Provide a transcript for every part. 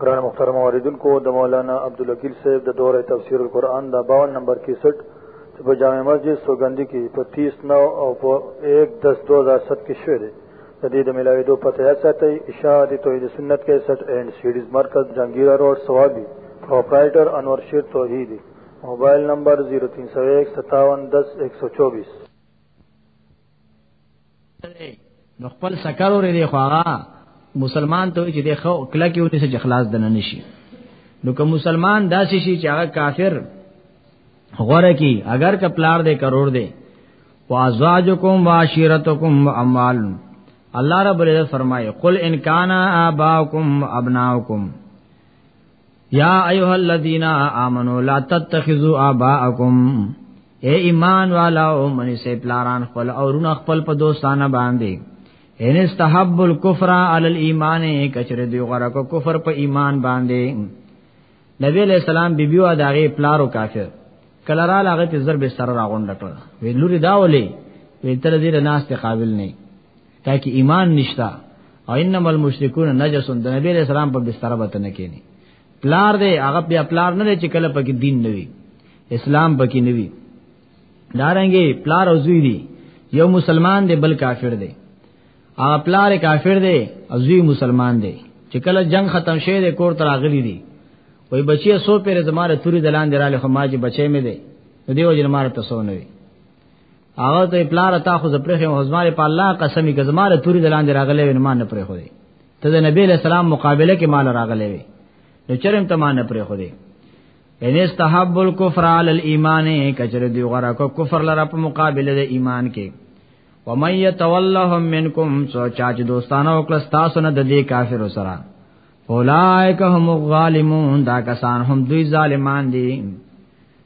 قرآن مختار موردن کو دا مولانا عبدالوکیل صاحب دا دور تفسیر القرآن دا باون نمبر کی سٹ پا جامع مسجد سوگندی کی پا تیس نو او پا ایک دس دوزار ست کی شعر دا دید ملاوی دو پتہ ایسا تی اشاعت توحید سنت کے سٹ اینڈ سیڈیز مرکز جنگیرہ روڈ سوابی پروپرائیٹر انور شیر توحیدی موبایل نمبر 03015710124 نو خپل سکر ورې دی خواغه مسلمان ته چې د خو کله کې ونی سره اخلاص دنه نشي نو که مسلمان داسې شي چې هغه کافر غوره کی اگر که پلار دې کرور دې وازواجکم واشیرتکم واموال الله رب العزت فرمایي قل ان کان اباؤکم ابناؤکم یا ایها الذین آمنو لا تتخذوا آباءکم اے ایمان والا او منی سے پلاران خپل او رونه خپل په دوستانه باندې ان استحب الكفر علی الايمان کچره دی غره کو کفر په ایمان باندې نبی علیہ السلام بیبیو اداغه پلارو کافر کله را لاغه ته ضرب سره راغونډ کړ وی لوري داولې وی تر دې ناس ته قابل نه تا کې ایمان نشتا او انما المشرکون نجس د نبی علیہ السلام په بستر به تنه کېنی پلار دې هغه بیا پلار نه چې کله پکې دین نوي اسلام پکې نوي دارنګي پلار او زوی دي یو مسلمان دی بل کافر دی هغه پلار کافر دی او زوی مسلمان دی چې کله جنگ ختم شوه د کور تر اغلی دی وای بچی سو پیر زماره توري دلان دراله خو ماجی بچی مې دی دیو جن مار تاسو نه وي هغه ته پلار تا خو زپرخه او زماره په الله قسمی که زماره توري دلاندې راغلې وین ما نه پرې خو دې ته د نبی له سلام مقابله کې مال راغلې وی نو چرم ته ما نه پرې خو دې ان استحب الكفر على الايمان کچر دی غره کو کفر لره په مقابله د ایمان کې ومن يتولهم منكم سو چا چې دوستانه او کله تاسو نه د دې کافر سره اولائک هم الظالمون دا کسان هم دوی ظالمان دي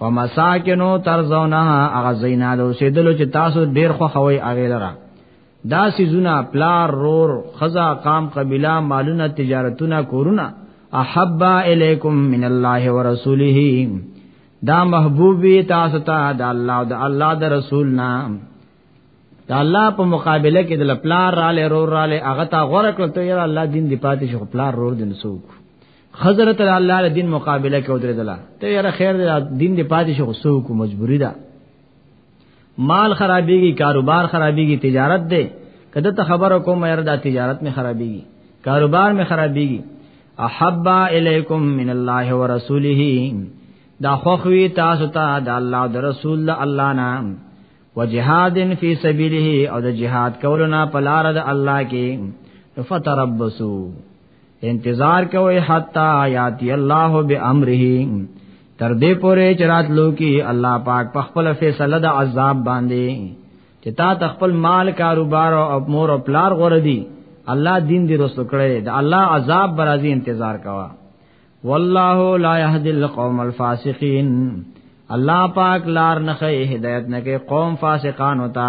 ومساکنو ترزونا هغه زینا د اوسېدلو چې تاسو ډیر خو خوي هغه لره دا سيزونه پلار رور خزا قام قبيله مالونه تجارتونه کورونه احب الیکم من الله ورسوله دا محبوبي تاسو ته د الله او د الله د رسول نام دا الله په مقابله کې د پلار را لې رور را لې هغه تا غوړه کړته یا الله دین دی پاتې شو پلار رور دین سوک حضرت الله د دین مقابله کې ودرېدله ته یاره خیر دی دین دی پاتې شو خو کو مجبوری ده مال خرابېږي کاروبار خرابېږي تجارت دی کده ته خبره کوم یاره دا تجارت می خرابېږي کاروبار می خرابېږي احب الیکم من الله ورسوله دا خوخوی تاسو ته د الله او د رسول د الله نه وجهاد فی سبیله او د جهاد کولو نه پلار د الله کې فتربصوا انتظار کوي حتا یاتی الله بامره تر دې پورې چې راتلو کې الله پاک په خپل فیصله د عذاب باندې چې تا تخپل مال کاروبار او مور او پلار غوړه دي الله دین دې رسو کړي د الله عذاب برازي انتظار کوا والله لا يهدي القوم الفاسقين الله پاک لار نه هدایت نه کې قوم فاسقان ہوتا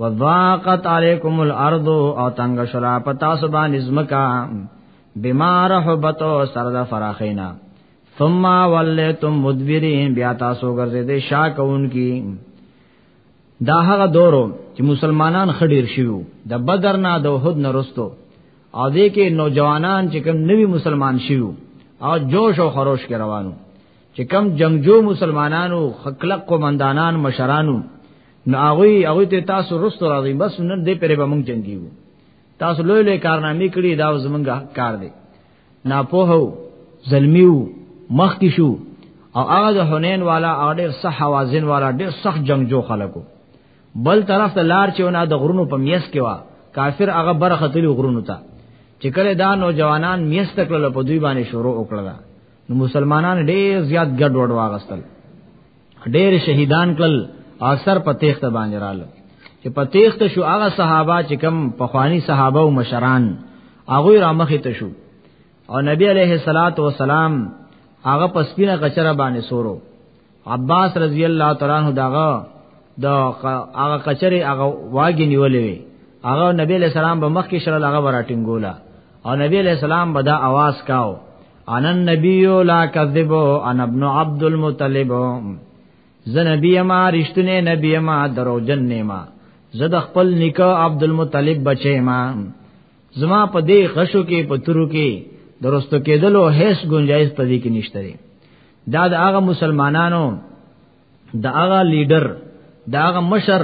وضاقت علیکم الارض او تنگ شلا پتا سبا نزمکا بیمار حبتو سرد فراخینا ثم ولیتم مدبرین بیا تاسو ګرځې دې شا کون کی دا هغه دورو چې مسلمانان خډیر شیو د بدر نه د احد نه رستو او دې کې نوجوانان چې کوم نوی مسلمان شیو او جوش او خروش کې روانو چې کوم جنگجو مسلمانانو خکلق قومندانان مشرانو نو هغه هغه ته تاسو رستو راځي بس نن دې پرې به مونږ جنگي وو تاسو لوی لوی کارنامې کړې دا زمونږه کار دی نا په هو زلمیو مخ کې شو او هغه د حنین والا هغه ډېر صح حوازن والا ډېر سخت جنگجو خلکو بل طرف ته لار چونه د غرونو په میس کې وا کافر هغه برخه تلی غرونو ته چې کله دا نوجوانان میس تکل په دوی باندې شروع وکړه نو مسلمانان ډېر زیات ګډ وډ واغستل ډېر شهیدان کړل اکثر په تیخت باندې رالو چې په تیخت شو هغه صحابه چې کم پخوانی صحابه او مشران هغه را مخې ته شو او نبی علیه الصلاۃ والسلام هغه په سپینه کچره باندې سورو عباس رضی الله تعالی عنہ داغه د هغه کچره هغه واګی نیولې وی هغه نبی علیہ السلام به مخ کې شړل هغه وراټینګولا او نبی علیہ السلام به دا आवाज کاو انا النبی لا کذب انا ابن عبد المطلب ز نبی ما رښتونه نبی ما دروجن نه ما زد خپل نکاح عبد المطلب بچی ما زما په دې غشو کې په تورو کې درستو کېدلو هیڅ گنجائش په دې کې نشته دی دا د هغه مسلمانانو د هغه لیډر د هغه مشر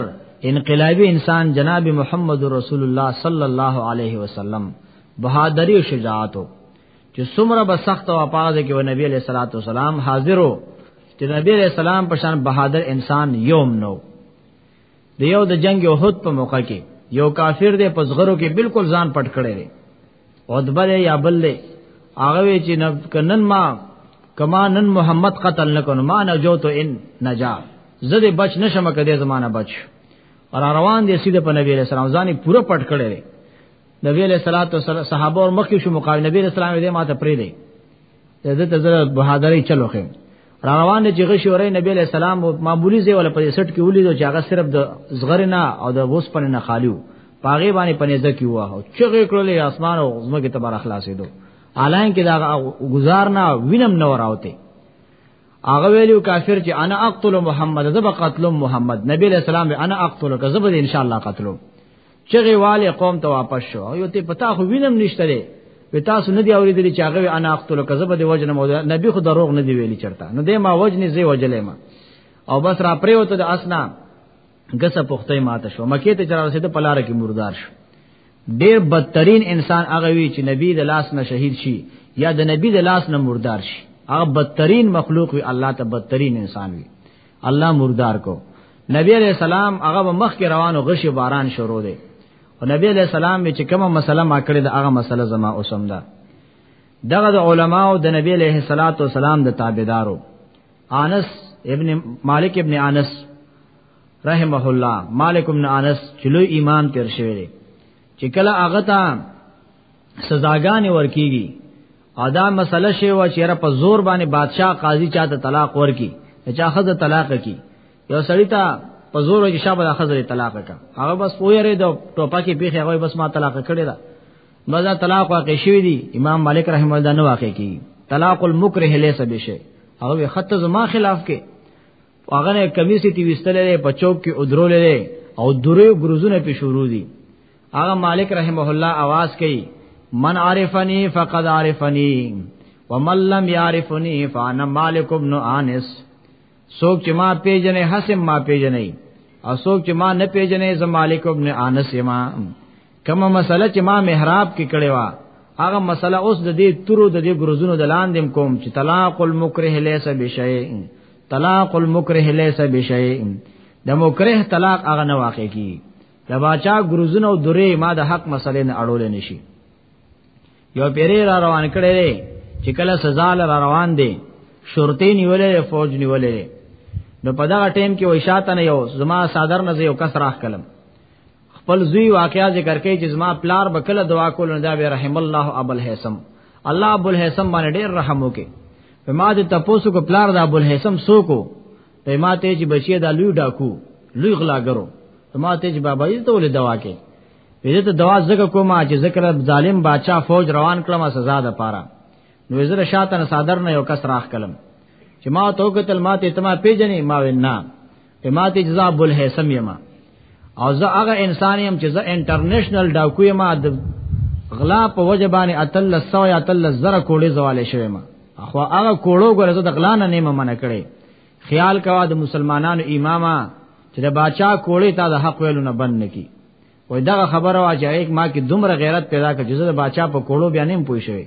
انقلابی انسان جناب محمد رسول الله صلی الله علیه وسلم بہادری و شجاعت چې څومره به سخت او اپاز کې و نبی علیہ الصلوۃ والسلام حاضرو چې نبی علیہ السلام په شان بهادر انسان یوم نو د یو د جنگ احد په موقع کې یو کافر دی په زغرو کې بالکل ځان پټ کړی دی او دبل یا بل دی هغه چې نب کنن ما کما نن محمد قتل نکون ما نجو تو ان نجا زده بچ نشم کده زمانہ بچ اور روان دي سیده په نبی علیہ السلام ځانې پوره پټ کړی دی نبی علیہ الصلوۃ والسلام صحابه اور مخکې شو مقابله نبی علیہ السلام دې ماته پرې دی زه ته زړه بهادرې چلو خیم را روان دي چې غشي ورې نبی علیہ السلام معمولی زی ولا په سټ کې ولیدو چې هغه صرف د زغر نه او د وس پنه نه خالیو پاغه باندې پنه ځکی واه چې غې کړلې اسمان او زمکه تبار اخلاصې دو الان کې دا گزار نه وینم نه وراوته هغه ویلو کافر چې انا اقتل محمد زب قتل محمد نبی علیہ السلام انا اقتلک زب ان شاء الله قتلو چغه والے قوم ته واپس شو یو ته پتا خو وینم نشته لري و تاسو نه دی اوریدلی چې هغه انا اختلو کذب دی وجنه مو نبی خو دروغ نه دی ویلی چرته نو دې ما وجنه زی وجلې ما او بس را پریو ته د اسنا غسه پختې ماته شو مکه ته چر رسید پلار کې مردار شو ډیر بدترین انسان هغه وی چې نبی د لاس نه شهید شي یا د نبی د لاس نه مردار شي هغه بدترین مخلوق وی الله ته بدترین انسان وی الله مردار کو نبی علیہ السلام هغه مخ کې روانو غشي باران شروع دی او نبی علیہ السلام چې کومه مسله ما کړې دا هغه مسله زما اوسم ده دغه د علماو د نبی علیہ الصلات والسلام د تابعدارو انس ابن مالک ابن انس رحمه الله مالک ابن انس چې لوی امام تیر شوی دی چې کله هغه ته سزاګانې ورکیږي او دا مسله شی و چې را په زور باندې بادشاه قاضي چاته طلاق ورکی چا خزه طلاق کی یو سړی ته په زور کې شابه خزه طلاق کا هغه بس پویره د ټوپا کې پیخه هغه بس ما طلاق کړی دا مزه طلاق واقع شوی دی امام مالک رحم الله نه واقع کی طلاق المکره لیس بشه هغه خط زما خلاف کې هغه نه کمیسي تی وستلې په چوک کې ودرولې او درې ګروزونه په شروع دي هغه مالک رحمه الله आवाज کوي من عارفني فقد عارفني ومن لم يعرفني فانا مالک ابن انس سوک چې ما پیژنې حسم ما پیژنې او سوک چې ما نه پیژنې زم مالک ابن انس ما کومه مسله چې ما محراب کې کړې و هغه مسله اوس د دې تورو د دې ګروزونو د لاندې کوم چې طلاق المکره ليس بشيء طلاق المکره ليس بشيء د مکره طلاق هغه نه واقع کی د باچا ګروزونو درې ما د حق مسلې نه اړول نشي یو پیری را روان کړي دي چې کله سزا لر روان دي شرطي نیولې فوج نیولې نو په دا ټیم کې وای شاته نه یو زما صادر نه یو کس راخ کلم خپل زوی واقعا ذکر کوي چې زما پلار به کله دعا کول نه دا به رحم الله ابو الحسن الله ابو الحسن باندې ډېر رحم وکي په ما دې تاسو کو پلار د ابو الحسن سوکو په ما ته چې بچي دا لوی ډاکو لوی غلاګرو په ما ته چې بابا یې ته ولې دوا کې وې ته دوا زګه کومه چې ذکر ظالم بادشاہ فوج روان کړم سزا ده پاره نو زره شاته صادر نه یو کس راخ کلم چې ما تو قتل ما ته تما پیجنې ما وینا اما تجزا بل هیسم یما او زه هغه انسان یم چې زه انټرنیشنل ډاکو یم د غلا په وجه باندې اتل سو یا اتل زره کوړې زواله شوی ما خو هغه کوړو ګره زه د غلا نه نیمه منع کړي خیال کوا د مسلمانانو امامه چې د باچا کوړې تا د حق ویلو نه بند نکی وای دا خبره واجه یک ما کې دومره غیرت پیدا کړ چې زه د باچا په کوړو بیا نیم پوي شوی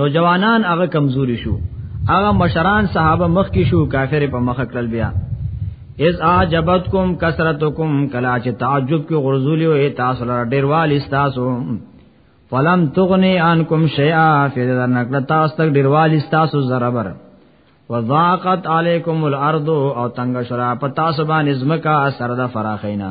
نوجوانان هغه کمزوري شو هغه مشران صحابه مخ کې شو کافر په مخ کړل بیا از اعجبتکم کثرتکم کلا چې تعجب کې غرزولي او تاسو لپاره ډیر والی تاسو فلم تغنی عنکم شیئا فیدر نکړه تاسو تک ډیر والی تاسو زربر وضاقت علیکم الارض او تنگ شرا پتا سبا نظم کا اثر د فراخینا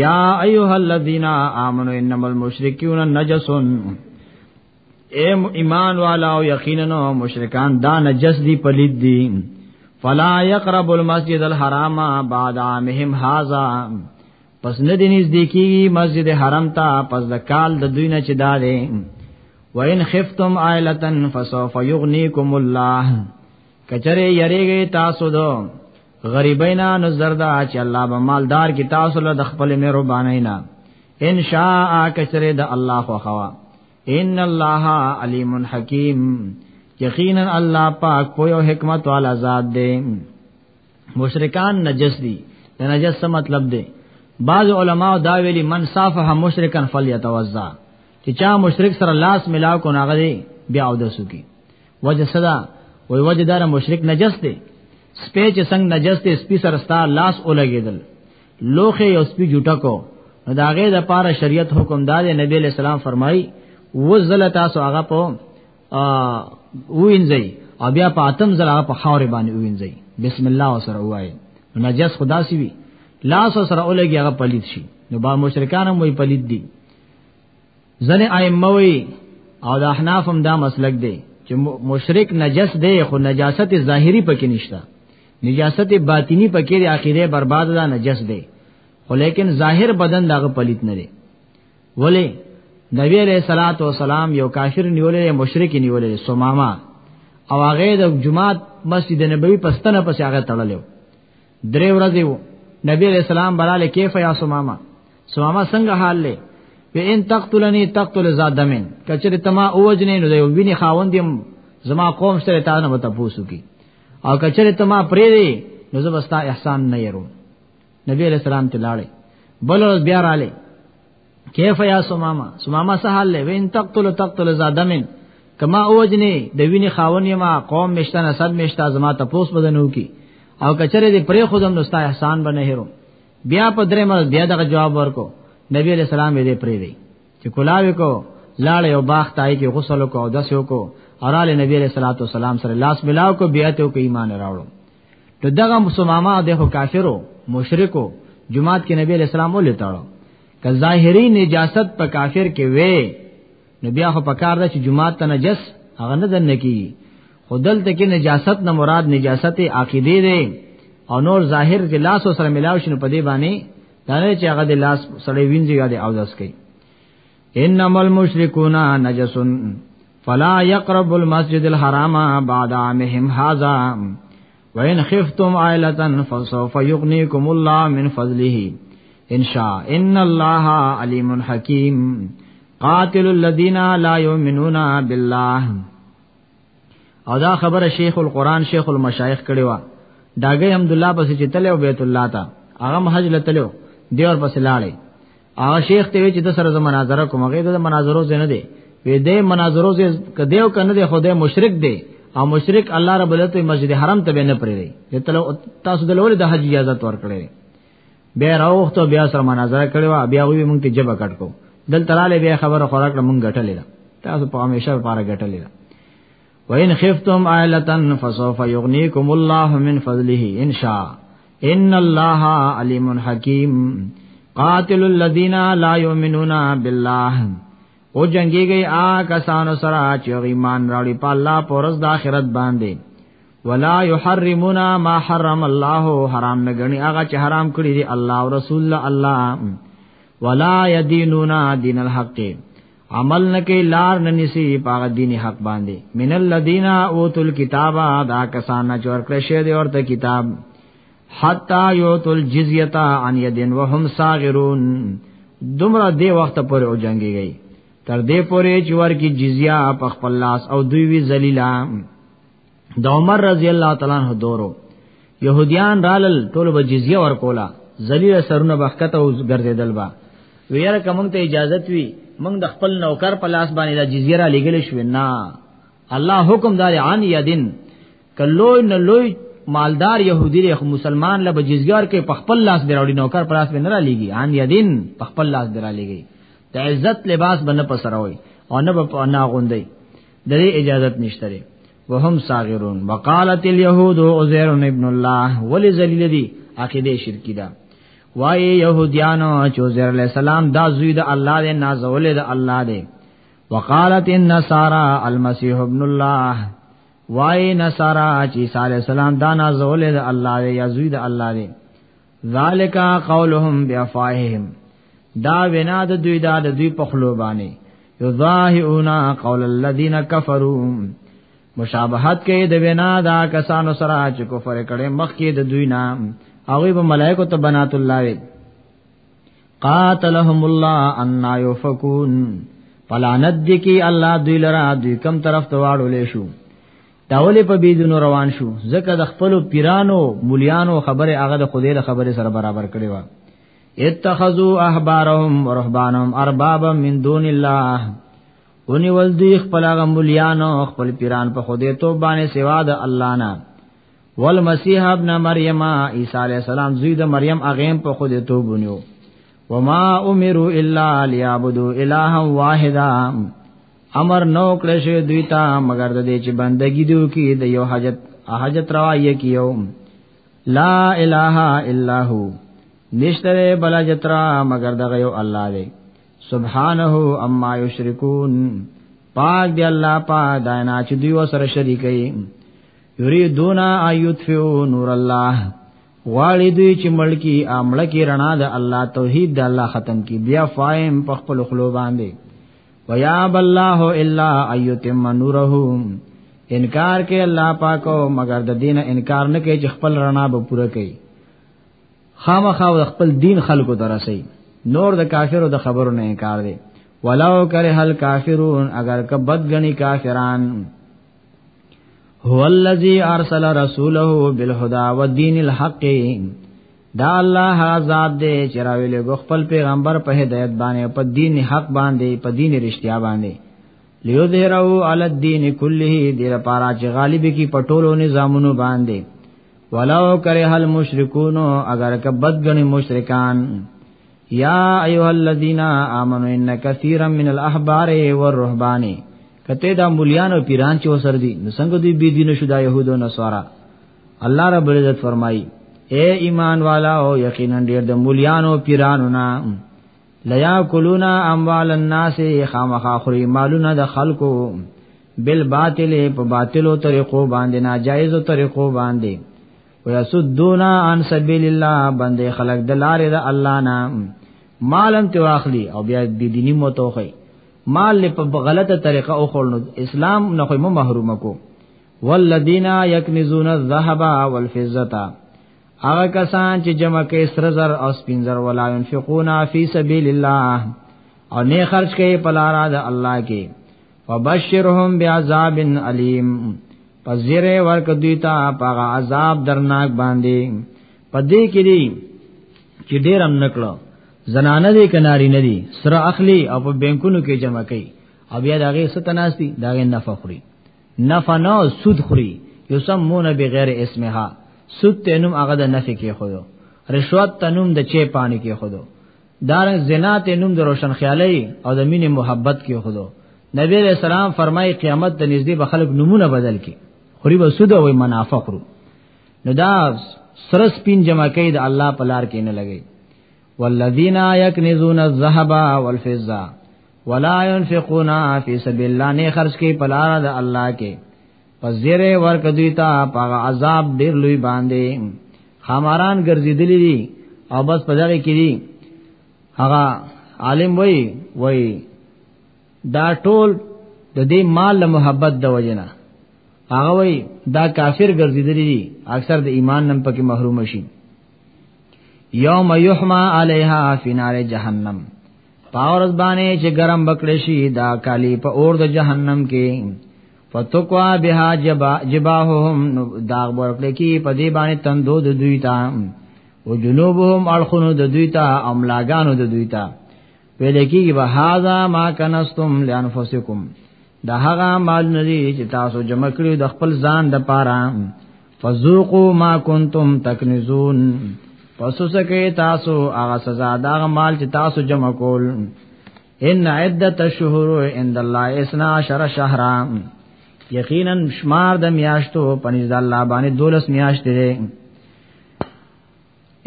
یا ایها الذین آمنو انما المشرکون نجس اے ایمان والا او یقینا مشرکان دا نجس دی پلید دی فلا یقرب المسجد الحرام بعد عامهم هذا پس نه دی نږدې کیږي مسجد حرام ته پس د کال د دوی نه چې دا دی وان خفتم عائلتن فسوف یغنیکم الله کچره یریږي تاسو دو غریبینا نو زردا چې الله به مالدار کی تاسو له د خپل مهربانای نه ان شاء کثر د الله خو خوا ان الله علیم حکیم یقینا الله پاک په یو حکمت والا ذات دی مشرکان نجس دي د نجس څه مطلب دی بعض علما دا ویلي من صافه مشرکان فلیتوزا چې چا مشرک سره لاس ملاو کو ناغه دی بیا او دسو کی وجه صدا وای وجه دار مشرک نجس دی سپی چې څنګه نجس دی سپی سرستا لاس اولګیدل لوخه یو سپی جوټه کو نو دا غي د پاره شریعت حکم دار نبی علیہ السلام فرمای و زل تاسو هغه په وینځي او بیا په اتم زل هغه په خاور باندې وینځي بسم الله وسره وای نجس خدا سی وی لاس سره اولګي هغه پلید شي نو با مشرکان هم وی پلید دي ځنه ائمه وی او د احناف هم دا مسلک دی چې مشرک نجس دی خو نجاست ظاهری پکې نشته نجاست باطینی پکې د عقیده برباد ده نجس دی خو لیکن ظاهر بدن دغه پلیت نه دی ولی نبی علیہ الصلات والسلام یو کافر نیولې مشرک نیولې سماما او هغه د جمعات مسجد نبوي پستنه پس هغه تړلو درې ورځې وو نبی علیہ السلام براله کیف یا سماما سماما څنګه حال لې و ان تقتلنی تقتل زادمن کچره تما اوجنې نو دی ویني خاوند یم زما قوم سره تا نه وته پوسو کی او کچره تما پرې دی نو زبستا احسان نه یرو نبی علیہ السلام ته لاړې بل ورځ بیا رااله کیف یا سماما سماما څه حال لې وین تقتل تقتل زادمن کما اوجنی د وینې خاون یما قوم مشته نسب مشته زما ته پوس بدنو کی او کچره دې پرې خودم نو ستا احسان بنه هرو بیا په درې مر بیا دغه جواب ورکو نبی علیہ السلام دې پرې دی چې کولاوي کو لاړ یو باغ تای کې غسل کو او دسو کو اوراله نبی علیہ الصلوۃ والسلام سره لاس ملاو کو بیا ته کو ایمان راوړو ته دغه مسلمانانو د هو کافرو مشرکو جماعت کې نبی اسلام ولې تاړو که ظاهری نجاست په کافر کې وې نو بیا خو پکار ده چې جماعت ته نجس هغه نه دن کی خودل ته کې نجاست نه مراد نجاست عقیده ده او نور ظاهر چې لاس سره ملاو شنو په دې باندې دا نه چې هغه د لاس سړې وینځي یا د اودس کوي انما المشركون نجس فلا يقرب المسجد الحرام بعد عامهم هذا وان خفتم عائله فسوف يغنيكم الله من فضله ان شاء ان الله عليم حكيم قاتل الذين لا يؤمنون بالله او دا خبره شیخ القرآن شیخ المشایخ کړي وا داګه حمد الله پسې چې تلو بیت الله تا هغه حج لتلو دی اور پسې لاړې هغه شیخ ته وی چې د سره زموږ مناظره کوم هغه د مناظرو زنه دی وی دې مناظرو زه کدیو کنه دی خدای مشرک دی او مشرک الله رب العزت مسجد حرام ته نه پرې دی تاسو د لور د حج اجازه ورکړي بیا راوخته بیا سره مناظره کړو بیا وی مونږ ته جبه کټ کو دل تراله بیا خبره خوراک مونږ غټلې ده تاسو په همیشه لپاره غټلې ده وَإِنْ خِفْتُمْ عَائِلَةً فَسَوْفَ يُغْنِيكُمُ اللَّهُ مِنْ فَضْلِهِ إِنْ شَاءَ إِنَّ اللَّهَ عَلِيمٌ حَكِيمٌ قَاتِلُ الَّذِينَ لَا يُؤْمِنُونَ بِاللَّهِ او جنگي گئی آ کسانو سره چې ایمان راړي په الله پرز د آخرت باندې ولا يحرمون ما حرم الله حرام نه غني هغه چې حرام کړی دی الله او رسول الله ولا يدينون دين الحق عمل نه کوي لار نه نسی پاغه دین حق باندې من الذين اوتوا الكتاب دا کسان چې ورکړی شه دی ورته کتاب حتا یوتل جزیه عن یدن وهم صاغرون دومره دی وخت پر او جنگي گئی تر دې پورې چې ورکی جزیه په خپل لاس او دوی وی ذلیلہ د عمر رضی الله تعالی عنہ دورو يهوديان رالل ټول به جزيه ورکولا ذلیل سرونه بخکته او ګرځیدل با ویره کوم ته اجازه وی موږ د خپل نوکر په لاس باندې د جزيه را لګل شو نه الله حکم دار عن یدن کلوی نه لوی مالدار يهودي له مسلمان له بجزګار کې په خپل لاس دراوړي نوکر پر لاس باندې را لګي ان یدین په خپل لاس درا لګي د عزت لباس باندې پسروي او نه په نه غوندي د دې اجازت نشته لري وهم صاغرون وقالت اليهود عزير ابن الله ولي ذلیل دي عقیده شرکی ده وای يهوديانو چې عزير عليه السلام دا زوی د الله دی نازول دی الله دی وقالت النصارى المسيح ابن الله وای نصارا چې صالح السلام دا نازول دی الله دی یا زوی د الله دی ذالک قولهم بیافاهم دا وینا د دوی دا د دوی په خلو باندې یظاهرون قول الذین کفروا مشابهت کې د وینا دا کسانو سره چې کفر کړي مخ کې د دوی نام هغه به ملائکه ته بنات الله وي قاتلهم الله ان یفکون پلانت دی کی الله دوی لرا دوی کم طرف ته واړولې شو داولې په بيدونو روان شو ځکه د خپل پیرانو مليانو خبره هغه د خدای له خبره سره برابر کړي وا اتخذوا احبارهم ورهبانهم اربابا من دون الله اونی ول دوی خپل هغه مليانو خپل پیران په خدای تو باندې سوا د الله نه والمسيح ابن مريم عيسى عليه السلام زوی د مریم اغه په خدای تو بنیو وما امروا الا ليعبدوا الها واحدا امر نو کړی شوی دوی ته مگر د دې چې بندګی دیو کې د یو حاجت حاجت روايي کیو لا اله الا هو نشتره بلا جترا مگر دغه یو الله دی سبحانه اما یشرکون پاک دی الله پاک داینا چې دوی وسره شریکي یریدونا ایتفو نور الله غواړي دوی چې ملکی امړه کې رڼا د الله توحید د الله ختم کی بیا فایم په خپل خلو باندې ويا بالله الا ايتم نوره انکار کې الله پاک او مگر د دین انکار نه کوي چې خپل رڼا به پوره کوي خامخا خپل دین خلکو ته رسي نور د کافرو د خبرو نه انکار دی ولو کرہ الکافرون اگر کبد غنی کافران هو الذی ارسل رسوله بالهدى والدین الحق دا الله ذات دې چې راویلې غو خپل پیغمبر په هدایت باندې په دین حق باندې په دین رښتیا باندې لیو دې راو علی الدین کله دې لپاره چې غالب کی پټولو نظامونو باندې ولو کرے هل مشرکون اگر کبد غنی مشرکان یا ایها الذین آمنو ان کثیرا من الاحبار والرهبان کته دا مولیان او پیران چې وسر دي نو څنګه دوی بی دین شو دا يهودو نصارا الله رب العزت فرمایي اے ایمان والا او یقینا ډیر د مولیانو پیرانو نا لیا کلونا اموال الناس خامخا خوري مالونه د خلکو بل باطل په باطلو طریقو باندې ناجایزو طریقو باندې ويسدونا عن سبیل الله باندې خلق د لارې د الله نه مالم ته واخلي او بیا د دیني متوخي مال په غلطه طریقه او خورنو اسلام نه خو محروم کو والذین یکنزون الذهب والفضه هغه کسان چې جمع کوي سر زر او سپین زر ولا ينفقون فی سبیل الله او نه خرج کوي په لار د الله کې فبشرهم بعذاب الیم پزیره ورک دوی ته په عذاب درناک باندې پدې کې دي چې ډېر هم نکړو زنانه دې کناری نه دي سره اخلي او په بانکونو کې جمع کوي او بیا دغه ستناستی دغه نفع خوري نفنا سود خوري یسمون بغیر اسمها سود تنم هغه د نفي کې خو رشوت تنم د چه پانی کې خو دار زنا تنم د روشن خیالي او د مینې محبت کې خو نبی علیہ السلام فرمای قیامت د نږدې به خلک نمونه بدل کی خوري به سود او منافق رو نو دا سرس پین جمع کید الله پلار کې نه لګي والذین یکنزون الذهب والفضه ولا ينفقون فی سبیل الله نه خرج کی پلار د الله کې پزیره ورک دوی ته په عذاب ډیر لوی باندې خماران ګرځیدلی دي او بس په دغه کې دي هغه عالم وای وای دا ټول د دې مال له محبت د وجنه هغه وای دا کافر ګرځیدلی دي اکثر د ایمان نم پکې محروم شي یوم یحما علیها فی نار جهنم پاورز باندې چې ګرم بکړې شي دا کالی په اور د جهنم کې فتقوا بها جبا جباههم داغ ورکړي کې په دې باندې تندو د دوی ته او جنوبهم الخنو د دوی ته املاګانو د دوی ته ویل کېږي به هاذا ما کنستم لانفسکم دا هغه مال ندی چې تاسو جمع کړی د خپل ځان د پاره فذوقوا ما کنتم تکنزون پس سکه تاسو هغه سزا دا مال چې تاسو جمع کول ان عدت الشهور عند الله 12 شهرا یقینا شمار د میاشتو پنځ الله باندې دولس میاشت دي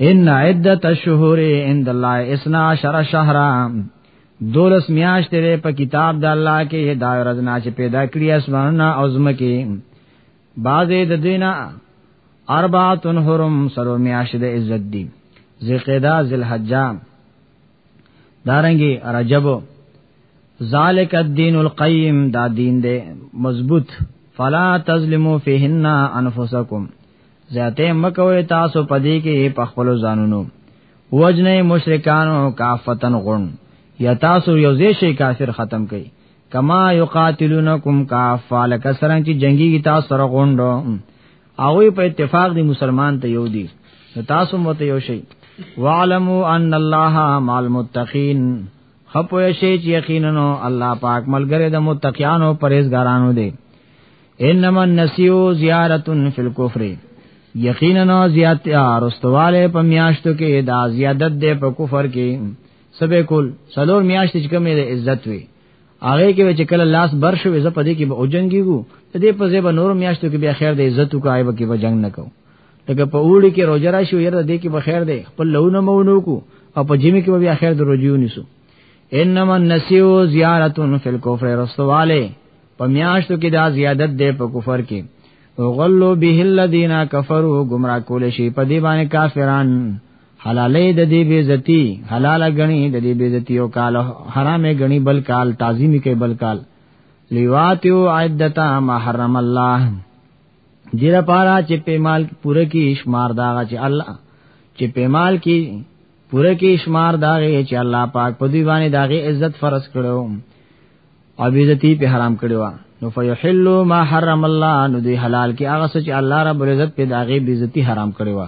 ان عدت الشهور عند الله 12 شهرا دولس میاشت دي په کتاب د الله کې دا ورځ نه چې پیدا کړی اسمانونه او زمکه بعضې د دینا اربعتن حرم سرو میاشت د عزت دی ذقیدا ذلحجا دارنګي رجب ذالک الدین القیم دا دین دی مضبوط فلا تظلموا فیهن انفسکم زیاته مکوې تاسو پدې کې په خپل ځانونو وجنه مشرکانو کافتن غون یا تاسو یو ځې شي کافر ختم کړي کما یقاتلونکم کافا لک سرنګ چې جنگي کی تاسو سره غونډو او په اتفاق دی مسلمان ته یو دی تاسو مو ته یو شي وعلمو ان الله مع المتقین خپو شي چې یقینا الله پاک ملګری د متقیانو پرهیزګارانو دی انما النسیو زیارتن فی الکفر یقینا زیات ارستواله په میاشتو کې دا زیادت ده په کفر کې سبه کول سلور میاشتې چې کومې عزت وي هغه کې چې کله لاس بر شوې زه پدې کې به اوجنګيګو ته دې په زیبه نور میاشتو کې بیا خیر دې عزت او کایبه کې به جنگ نکو لکه په اوړي کې روزه راشي یره دې کې به خیر دې خپل لونه مونو کو او په جمی کې به بیا خیر دې روزيو نیسو انما النسیو زیارتون فی الکفر رسواله په میاشتو کې دا زیادت دې په کفر کې وغلو به الذین کفروا گمراه کول شي په دې باندې کافرانو حلالې د دې بیزتی حلاله غنی د دې بیزتی او کال حرامه غنی بل کال تعظیمی کوي بل کال لیواتو عدتا ما حرم الله دیر پارا چې پیمال پوره کی شمار داغه چې الله چې پیمال کی پوره کی شمار داغه چې الله پاک په دی باندې داغه عزت فرض کړو او بیزتی په حرام کړو نو فیحلوا ما حرم الله نو دی حلال کی هغه چې الله رب العزت په داغه بیزتی حرام کړو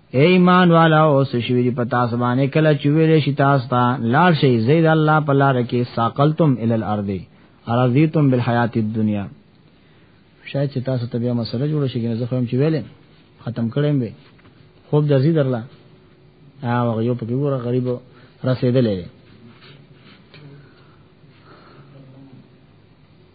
اے ایمان والا او سشوی دی پتا سبانه کله چویلې شي تاسو ته لاړ شي زید الله په لار کې ساقلتم ال الارض ارضیتم بالحیات الدنیا شاید چې تاسو ته بیا مسله جوړ شي کنه زه خو هم چې ویلې ختم کړم به خوب د زید الله هغه یو پکې ګوره غریب رسیدلې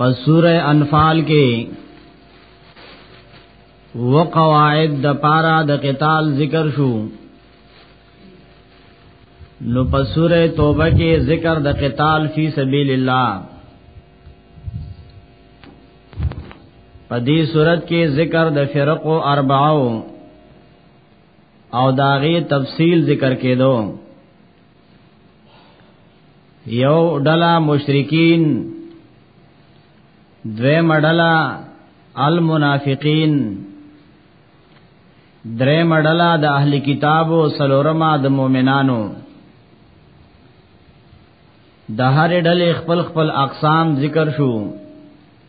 پس سوره انفال کې و قواعد د پارا د قتال ذکر شو نو پس سوره توبه کې ذکر د قتال فی سبیل الله په دې صورت کې ذکر د فرق او اربعو او داغه تفصیل ذکر کېدو یو ډلا مشرکین دوی مډلا المنافقین درې مډلا د اهل کتابو سلورما د مؤمنانو د هر ډلې خپل خپل اقسام ذکر شو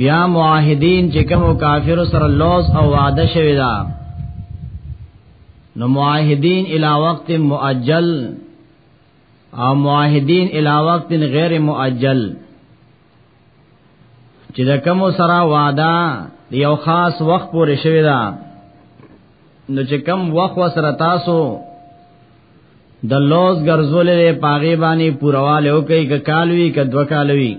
بیا معاهدین چې کوم کافر سره لوز او وعده شوی دا نو معاهدین الی وقت مؤجل او معاهدین الی وقت غیر مؤجل چې د کوم سره وعده یو خاص وخت پورې شوی دا نو چې کم وخت سره تاسو د لوز ګرځولې پاغي باندې پورواله او کوي ک کالوي ک دو کالوي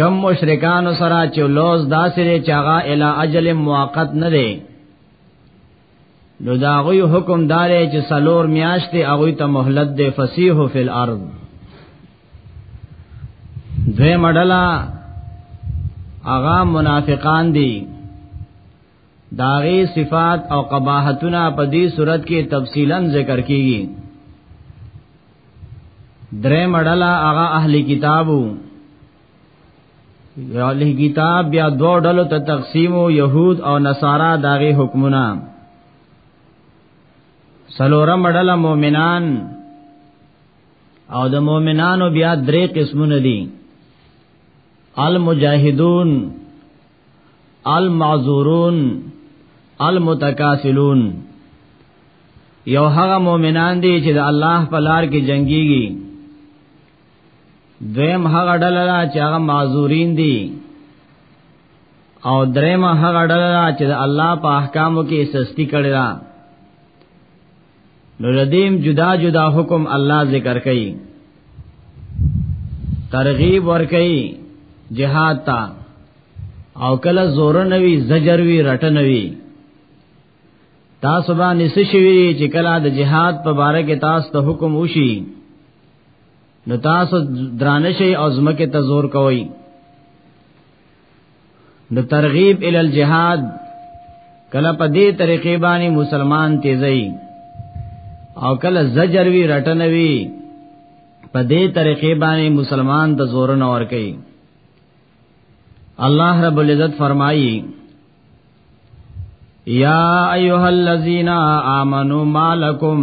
کم مشرکان سره چې لوز داسې دی چې هغه اله اجل موقت نه دی نو دا غوی حکم دار چې سلور میاشتې هغه ته مهلت دی فصیح فی الارض دوی مډلا اغا منافقان دي داغي صفات او قباحتونه په دې صورت کې تفصیلا ذکر کیږي درې مړلا هغه اهلي کتابو یا له کتاب بیا دو ډلو ته تقسیم او يهود او نصارا داغي حکمونه سلورم ډله مؤمنان او د مؤمنانو بیا درې قسمونه دي المجاهدون المعذورون المتکاسلون یو هغه مؤمنان دي چې د الله په لار کې جنگيږي دویم هغه ډله ده چې هغه معذورین دي او دریم هغه ډله ده چې د الله په احکامو کې سستی کړی ده نو لدیم جدا جدا حکم الله ذکر کوي ترغیب ور کوي جهاد تا او کله زور نوي زجر وی رټ نوي تاسو باندې څه شوی چې کله د جهاد په باره کې تاسو ته حکم وشي نو تاسو درانه شي او زمکه ته زور کوي د ترغیب ال الجهاد کله په دې طریقې باندې مسلمان تیزي او کله زجر وی رټنوي په دې طریقې باندې مسلمان د زور نه ور کوي الله رب العزت فرمایي یا ایها الذین آمنوا مالکم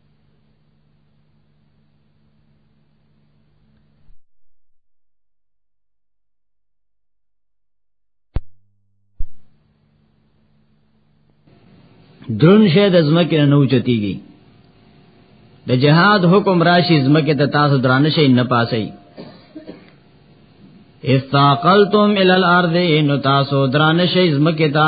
درون شه د زمکه نه اوچتیږي د جهاد حکم راشي زمکه ته تاسو درانه شي نه پاسي استاقلتم ال الارض نو تاسو درانه شي زمکه ته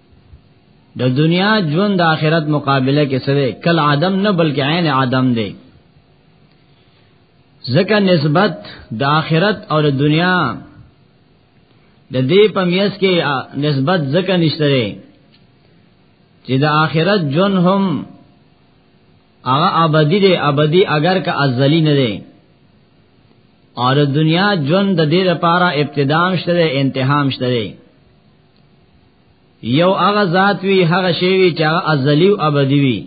د دنیا ژوند د آخرت مقابله کې سره کل عدم نه بلکې عین عدم دی ځکه نسبت د آخرت او د دنیا د دې په میس کې نسبت ځکه نشته دی چې د آخرت ژوند هم هغه ابدی دی ابدی اگر که ازلی نه دی اور دنیا ژوند د دې لپاره ابتدام شته انتهام شته یو هغه ذات وی هغه شی وی چې هغه ازلی او ابدی وی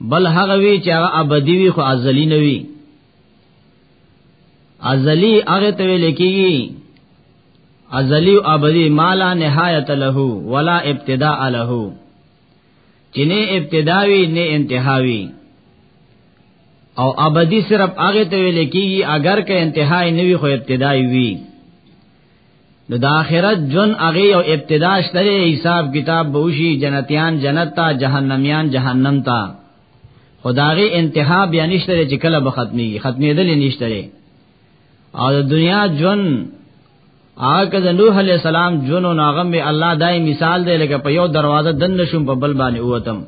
بل هغه وی چې هغه ابدی وی خو ازلی نه وی ازلی هغه ته ویل کیږي ازلی او ابدی مالا نهایت له ولا ابتداء له چې نه ابتداوی نه انتهاوی او ابدی صرف هغه ته ویل کیږي اگر که انتهای نه وي خو ابتدای وي نو د آخرت جون هغه یو ابتدا شته حساب کتاب به وشي جنتیان جنت ته جهنميان جهنم ته خدای انتها بیا نشته چې کله به ختمي ختمېدل نشته او د دنیا جون هغه د نوح علی السلام جون او ناغم به الله دای مثال دی لکه په یو دروازه دن نشم په بل باندې ووتم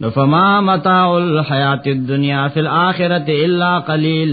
نو فما متاع الحیات الدنیا فی الاخرته الا قلیل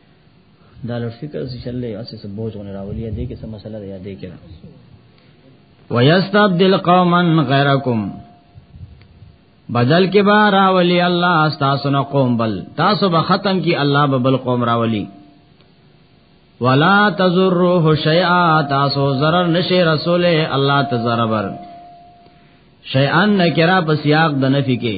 دا لوډ سپیکر څه چل دی اسه څه بوج غن راولي دې کې څه مسله ده دې کې ويستبدل قوما غيركم بدل کې با راولي الله تاسو نه قوم بل تاسو به ختم کی الله به بل قوم راولي ولا تزروه شيئا تاسو zarar نشي رسول الله تزربر شيئا نکرا په سیاق د نفي کې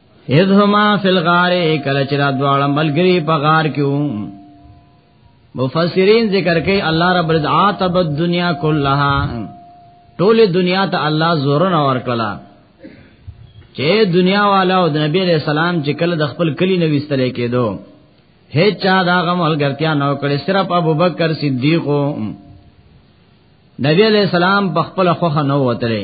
اذ هما فی الغار کله چې را دواړه ملګری په غار کې وو مفسرین ذکر کوي الله رب العزت تب دنیا کلها ټول دنیا ته الله زور نه ور کړلا چې دنیا والا او نبی علیہ السلام چې کله د خپل کلی نو وستلې کېدو هیڅ چا دا غم ولګرتیا نه کړې صرف ابوبکر صدیق نبی علیہ السلام په خپل خوخه نو وتلې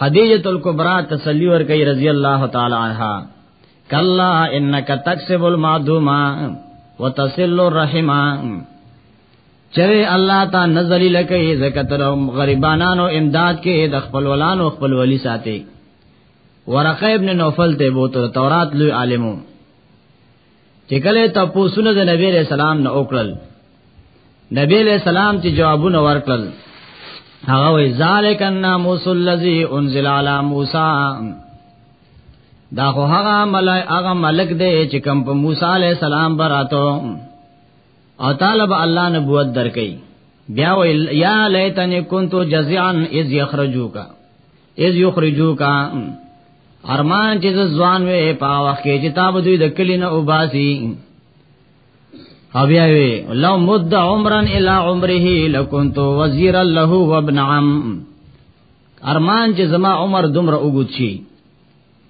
خدیجه الکبرى تسلی ور کوي رضی الله تعالی عنها کلا انک تکسب المعدوما وتصل الرحما چره الله تا نزلی لکه زکه تر غریبانو امداد کې د خپل ولانو خپل ولی ساتي ورقه ابن نوفل ته بوته تورات لوی عالمو چې کله تاسو نه د نبی له سلام نه وکړل نبی له سلام چې جوابونه ورکړل هغه وی ذالک الناموس الذی انزل علی موسی دا خو هغه ملای هغه ملک دی چې کوم په موسی علی السلام براتو او طالب الله نبوت درکې بیا وی یا لیتنی کنتو جزعا اذ یخرجوکا اذ یخرجوک ارمان چې ځوان وې په وخت کې چې تاب دوی د کلی نه وباسي او بیا وی لو مد عمرن الی عمره لکنت وزیرا له وابن عم ارمان چې زما عمر دومره وګت شي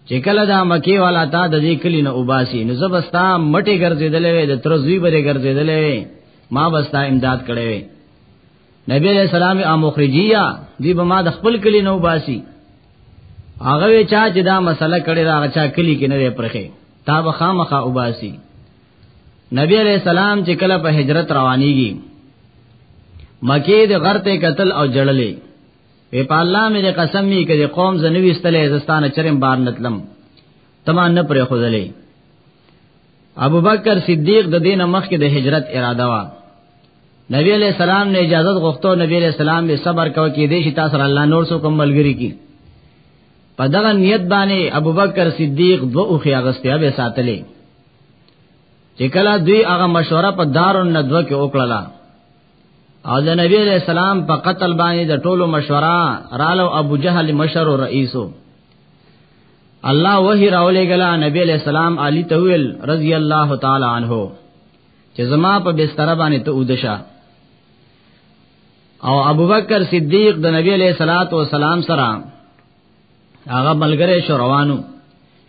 چې کله دا مکی والا تا د دې کلی نه وباسي نو زبستا مټي ګرځیدلې د ترزوی بره ګرځیدلې ما بستا امداد کړې نبی علیہ السلام ا مخرجیه دی به ما د خپل کلی نو باسي هغه چا چې دا مسله کړی دا چا کلی کې نه دی پرخه تا به خامخه وباسي نبی علیہ السلام چې کله په هجرت روانيږي مکی د غرته قتل او جړلې وی په الله مې قسم می کړي قوم زنوي استلې زستانه چرم بار نتلم تما نه پرې خو دلې ابو بکر صدیق د دینه مخکې د هجرت اراده وا نبی علیہ السلام نے اجازت غوښتو نبی علیہ السلام به صبر کو کې دې شي تاسو الله نور سو کوم ملګری کی په دغه نیت باندې ابو بکر صدیق دو او خیا غستیا به ساتلې چې کله دوی هغه مشوره په دارو ندوه کې وکړه او د نبی علیہ السلام په قتل باندې د ټولو مشوره رالو ابو جهل مشر او رئیسو الله وحی راولې غلا نبی علیہ السلام علی تویل رضی الله تعالی عنہ چې زما په بستر باندې ته ودشه او ابوبکر صدیق د نبی علیہ الصلات والسلام سره هغه ملګری شو روانو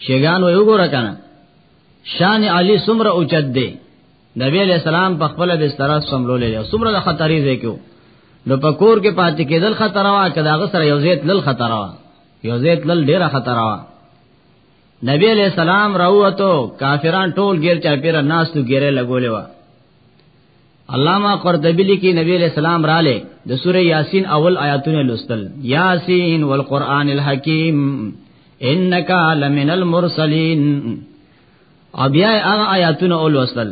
شیغان ویو ګور کنه شان علی سمره اوچت دی نبی علیہ السلام په خپل بستر سملولې سمره د خطرې ځای کې نو په کور کې پاتې کېدل خطر وا کداغه سره یو زیت لل خطر وا یو ځای تلل ډیره خطر وا نبی علیہ السلام راوته کافران ټول غیر چا پیر ناس تو غیره لګولې وا علامہ قرطبی لیکي نبی علیہ السلام رااله د سوره یاسین اول آیاتونه لوستل یاسین والقران الحکیم انک لمن المرسلین او بیا هغه آیاتونه اول وصل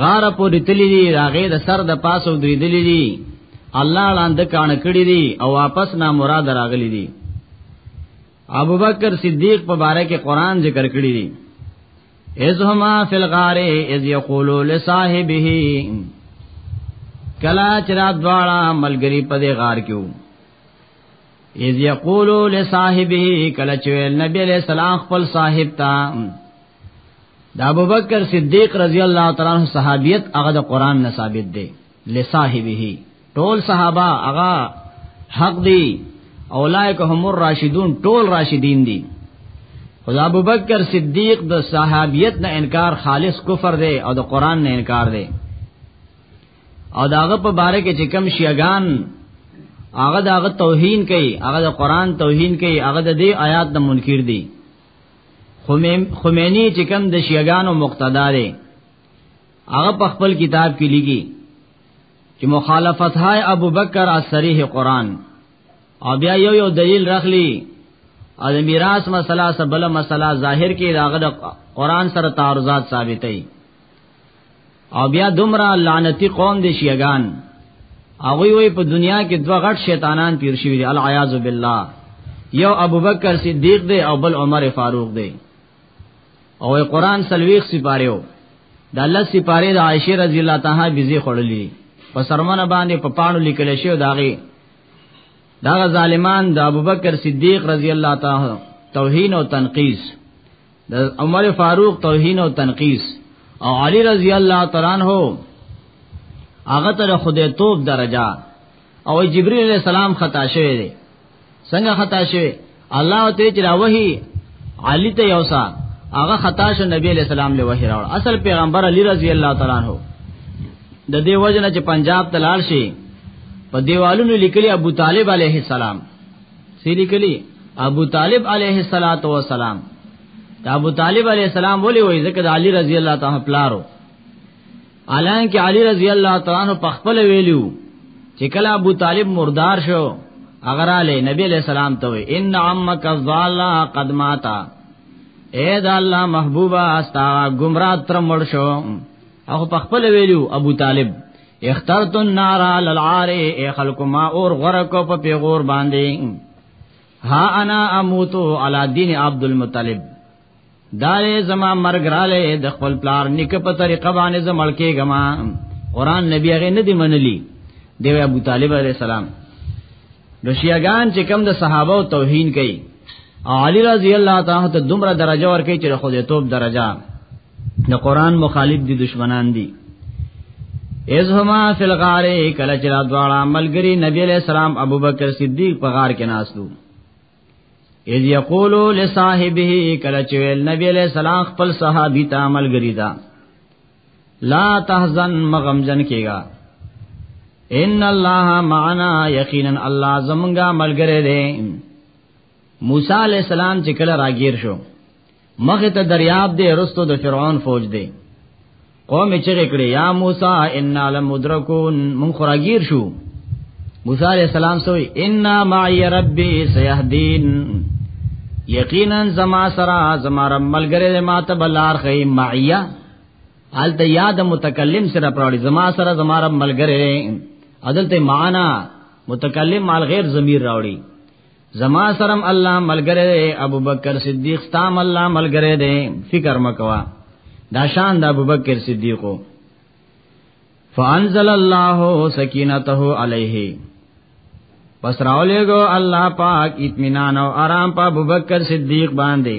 غار پورې تللی دی راغې د سر د پاسو درېدلی دی الله لاند کان کړی دی او واپس نا مراد راغلی دی ابوبکر صدیق په باره کې قران ذکر کړی دی اذ هما فی الغار اذ یقول لصاحبه کلا چرا دواړه ملګری په دې غار کې وو اذ یقول لصاحبه کلا چې نبی علیہ السلام خپل صاحب ته د ابوبکر صدیق رضی الله تعالی عنہ صحابیت هغه د قران نه ثابت دی لصاحبه ټول صحابه هغه حق دی اولائک هم الراشدون ټول راشدین دي خدا ابوبکر صدیق د صحابیت نه انکار خالص کفر دی او د قران نه انکار دی او داغه په باره کې چې کم شیعگان هغه داغه توهین کوي هغه د قران توهین کوي هغه د دې آیات د منکر دي خمینی چې کوم د شیعاګانو مقتدا دی هغه په خپل کتاب کې لیکي چې مخالفت های ابو بکر از صریح قران او بیا یو یو دلیل رخلی او د میراث مسله سبله مسله ظاهر کې داغه د قران سره تعارضات ثابتې او بیا دومره لعنتی قوم دي شیګان هغه وی په دنیا کې دوه غټ شیطانان تیر شوی دي العیاذ بالله یو ابوبکر صدیق دی او بل عمر فاروق دی او قرآن سلویخ سپاریو د الله سپاره د عائشه رضی الله تعالی بيزي خړلې په سرمنه باندې په پانو لیکل شوی داغي داغه ظالمان د ابوبکر صدیق رضی الله تعالی توهین او تنقیس د عمر فاروق توهین او تنقیس او علی رضی الله تعالی عنہ هغه تر خدای توپ درجه او جبرئیل علیہ السلام خطا شوی دی څنګه خطا شوی الله ته چې راوਹੀ علی ته یوسا هغه خطا شو نبی علیہ السلام له وحی راوړ اصل پیغمبر علی رضی الله تعالی عنہ د دې وجنه چې پنجاب تلال شي په دیوالونو لیکلي ابو طالب علیه السلام سری کلی ابو طالب علیه الصلاۃ والسلام دا ابو طالب علیه السلام ولې وای ځکه د علی رضی الله تعالی پلارو الان کې علی رضی الله تعالی عنہ په خپل ویلو چې کله ابو طالب مردار شو اگر علی نبی علیہ السلام ته وی ان عمک الضالا قد ماتا اے دا الله محبوبا استا گمراه تر مړ شو او په خپل ویلو ابو طالب اخترت النار علی العار اے خلق ما اور غره کو په پیغور باندې ها انا اموت علی دین عبد المطلب دار زما مرګ رااله د خپل پلار نیک په طریقه باندې زمړ کې غما قران نبی هغه نه دی منلی دی ابو طالب علیہ السلام نو شیعاګان چې کم د صحابه او توهین کوي او علی رضی الله تعالی ته دومره درجه ورکړي چې خو دې توپ درجه د قران مخالف دي دشمنان دي از هما فی الغار کله چې دواړه عملګری نبی علیہ السلام ابوبکر صدیق په غار کې ناستو اذ یقول لصاحبه کله چې نبی علیہ السلام خپل صحابي ته عملګری دا لا تحزن مغمجن کیگا ان الله معنا یقینا الله زمونږه ملګری دی موسی علی السلام چې کله راګیر شو مخه ته دریاب دی رستو د فرعون فوج دی قوم چې کړي یا موسی ان لمدرکون مون خراګیر شو موسی علیہ السلام سوئی انا معی ربی سیہدین یقینا زما سرا زما رب ملګری ما ته بلار خی معیه حال ته یاد متکلم سره پراړي زما سره زما رب ملګری عدالته معنا متکلم مال غیر ضمیر راوړي زما سرم الله ملګری ابو بکر صدیق تام الله ملګری دی فکر مکوا دا شان د ابو بکر صدیقو فانزل الله سکینته علیه پس راولېګو الله پاک اطمینان او آرام په ابوبکر صدیق باندې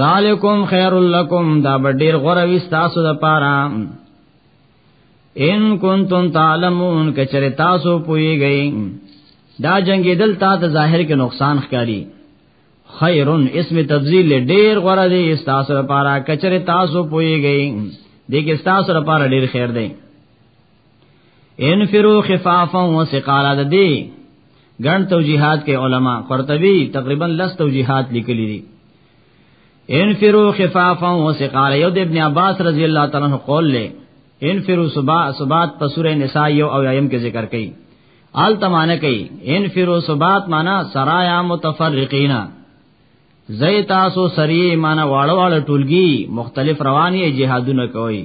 ذالکم خیر لکم دا ډیر غره وی تاسو د پاره ان کنتم تعلمون کچره تاسو پویږئ دا جنگی دل تا ته ظاهر کې نقصان ښکاری خیرن اسم تبذیل ډیر غره دی تاسو لپاره کچره تاسو پویږئ دې کې تاسو لپاره ډیر خیر دی انفرو خفافا وثقالا د دې ګڼ توجیهات کې علما قرطبي تقریبا لس توجیهات لیکلي دي انفرو خفافا وثقالا یو د ابن عباس رضی الله تعالی عنہ قول له انفرو سبا سبات په سورې نساء یو او ایم کې ذکر کړي آل تمانه کئی انفرو سبات مانا سرایا متفرقینا زی تاسو سریع مانا واړو واړو ټولګي مختلف رواني جهادونه کوي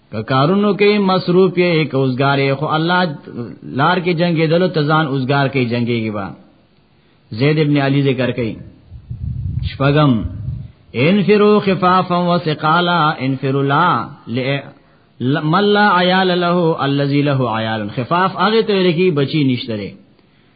که کارونو کې مصروف یې که اوسګارې خو الله لار کې جنگې دلو تزان اوسګار کې جنگېږي با زید ابن علی ذکر کوي شپغم انفروا خفافا وثقالا انفروا لا ملا عیال له الذي له عیال خفاف هغه ته لري بچی نشته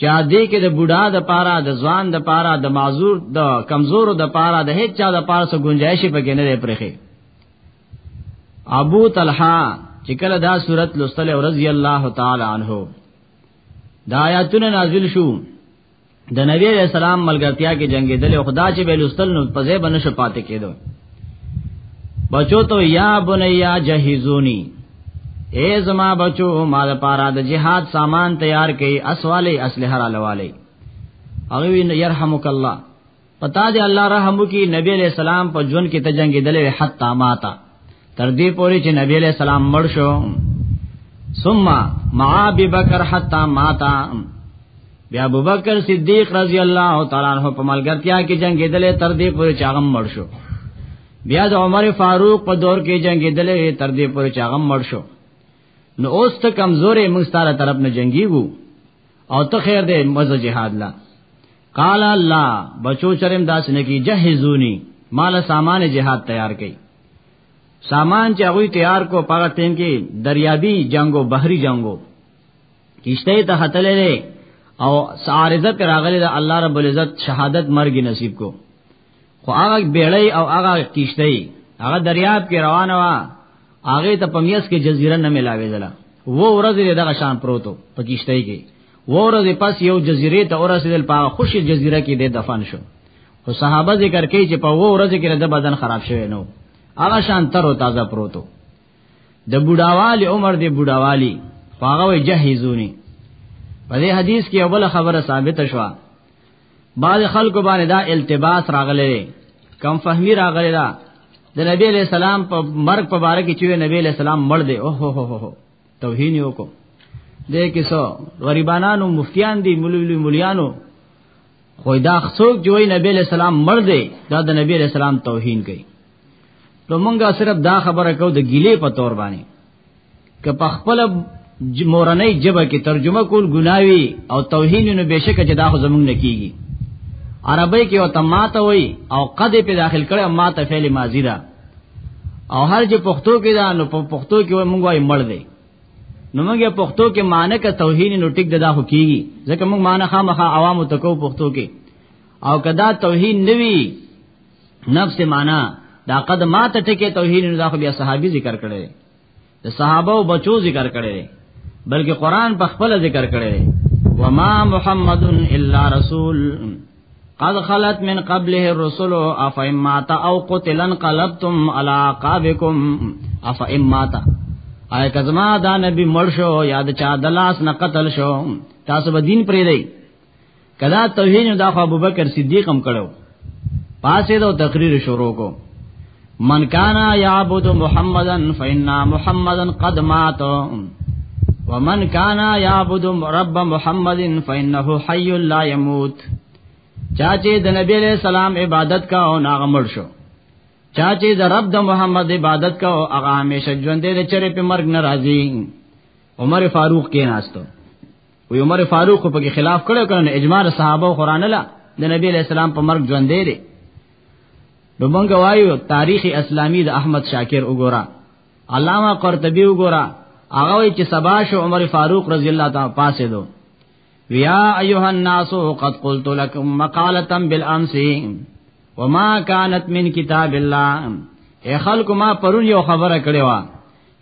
چا دې کې د بوډا د پاره د ځوان د پاره د معذور د کمزور د پاره د هیڅ چا د پاره سو گنجائش پکې نه دی پرخه ابو طلحه چې کله دا صورت لوستل رضی الله تعالی عنہ دا آیاتونه نازل شو د نبی علیہ السلام ملګرتیا کې جنگې دل خدا چې به لوستل نو په ځای باندې شپاتې کېدو بچو تو یا بنیا جهیزونی اے زما بچو ما د پاره د جهاد سامان تیار کړي اسواله اسلحه را لواله هغه وی يرحمک الله پتا دې الله رحم وکي نبی علیہ السلام په ژوند کې تجنګ دلې حتا ماتا تر دې پوري چې نبی علیہ السلام مړ شو ثم مع ابي بکر حتا ماتا بیا ابو بکر صدیق رضی الله تعالی عنہ په ملګرتیا کې جنگ دلې تر دې پوري چې هغه مړ شو بیا د عمر فاروق په دور کې جنگي دلې تر دې پر چاغم مړ شو نو اوس ته کمزورې موږ ستاره طرف نه جنگيګو او ته خیر دې مزه جهاد لا قال الله بچو چرم داس نه کی جهزونی مال سامان جهاد تیار کړي سامان چې هغه تیار کو پاغه ټیم کې دریابي جنگو بحري جنگو کیشته ته هتللې او سارزه پر راغله الله رب العزت شهادت مرګ نصیب کو خو هغه بیړۍ او هغه کیشتۍ هغه دریاب کې روانه وا هغه ته پمیس کې جزیره نه ملاوي دلا وو ورځې دغه شان پروتو په کیشتۍ کې وو ورځې پس یو جزیره ته ورسېدل په خوشي جزیره کې د دفن شو او صحابه ذکر کوي چې په وو ورځې کې د بدن خراب شوی نو هغه شان تر او تازه پروتو د بوډاوالي عمر دی بوډاوالي هغه جهیزونی په دې حدیث کې اوله خبره ثابته شوه بعض خلکو باندې دا التباس راغلی کم فهمی راغلی دا د نبی علیہ السلام په مرګ په باره کې چې نبی علیہ السلام مړ دی او هو هو هو توهین یو کو دې کې سو غریبانانو مفتیان دي مولوی مولیانو خو دا څوک جوړي نبی علیہ السلام مړ دی دا د نبی علیہ السلام توهین کوي نو مونږه صرف دا خبره کو د ګیلې په تور باندې که په خپل مورنۍ جبه کې ترجمه کول ګناوي او توهین نو بشک چې دا خو زمونږ نه کیږي عربی کې او تماته وای او قد په داخل کړه ماته فعل ماضی ده او هر چې پښتو کې دا نو په پښتو کې مونږ وای مړ دی نو موږ پښتو کې معنی کا توهین نو ټیک ددا خو کیږي ځکه موږ معنی خامخا عوامو تکو پښتو کې او کدا توهین نوي نفس معنا دا قد ما ته ټکی توحید نه دا خو بیا صحابي ذکر کړي د صحابه او بچو ذکر کړي بلکې قران په خپل ذکر کړي وما محمد الا رسول قد خلت من قبله الرسل افئن مات او قتل انقلبتم على عقابكم افئن مات آیا کزما دا نبی مړ شو یا د چا د لاس نه قتل شو تاسو به دین پرې دی کدا توهین دا خو ابوبکر صدیق هم کړو پاسې دا تقریر شروع کو من کانا یعبد محمدن فإنا محمدن قد مات ومن کانا یعبد رب محمدن فإنه حی لا يموت چاچه د نبی علیہ السلام عبادت کا او ناغمړ شو چاچه د رب د محمد عبادت کا او هغه همیشه ژوند دې چرې په مرګ ناراضي عمر فاروق کې ناستو وی عمر فاروق په کې خلاف کړو کنه اجماع صحابه او قران لا د نبی علیہ السلام په مرګ ژوند دی نو مونږ وایو تاریخ اسلامی د احمد شاکر وګورا علامه قرطبی وګورا هغه وی چې سباش عمر فاروق رضی الله تعالی پاسه دو ویا ایها الناس قد قلت لكم مقاله بالامس وما كانت من كتاب الله اے خلق ما پرون یو خبره کړې و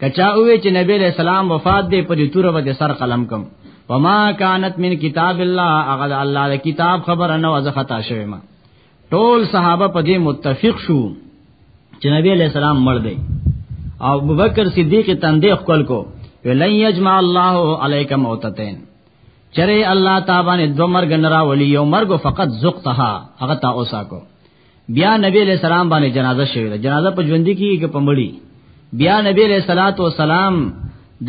کچا وی چې نبی علیہ السلام وفات دی په دې تور باندې سر قلم کم وما كانت من کتاب الله اغد الله د کتاب خبر نه وځه خطا شوی ما ټول صحابه په دې متفق شو چې نبی علیہ السلام مړ دی او ابوبکر صدیق تندې خپل کو ولن یجمع الله علیک موتتین چرې الله تعالی باندې دو مرګ نرا ولی یو مرګ فقط زقتها هغه تا اوسا کو بیا نبی علیہ السلام باندې جنازه شوی ده جنازه په ژوند کې کې پمړی بیا نبی علیہ الصلات والسلام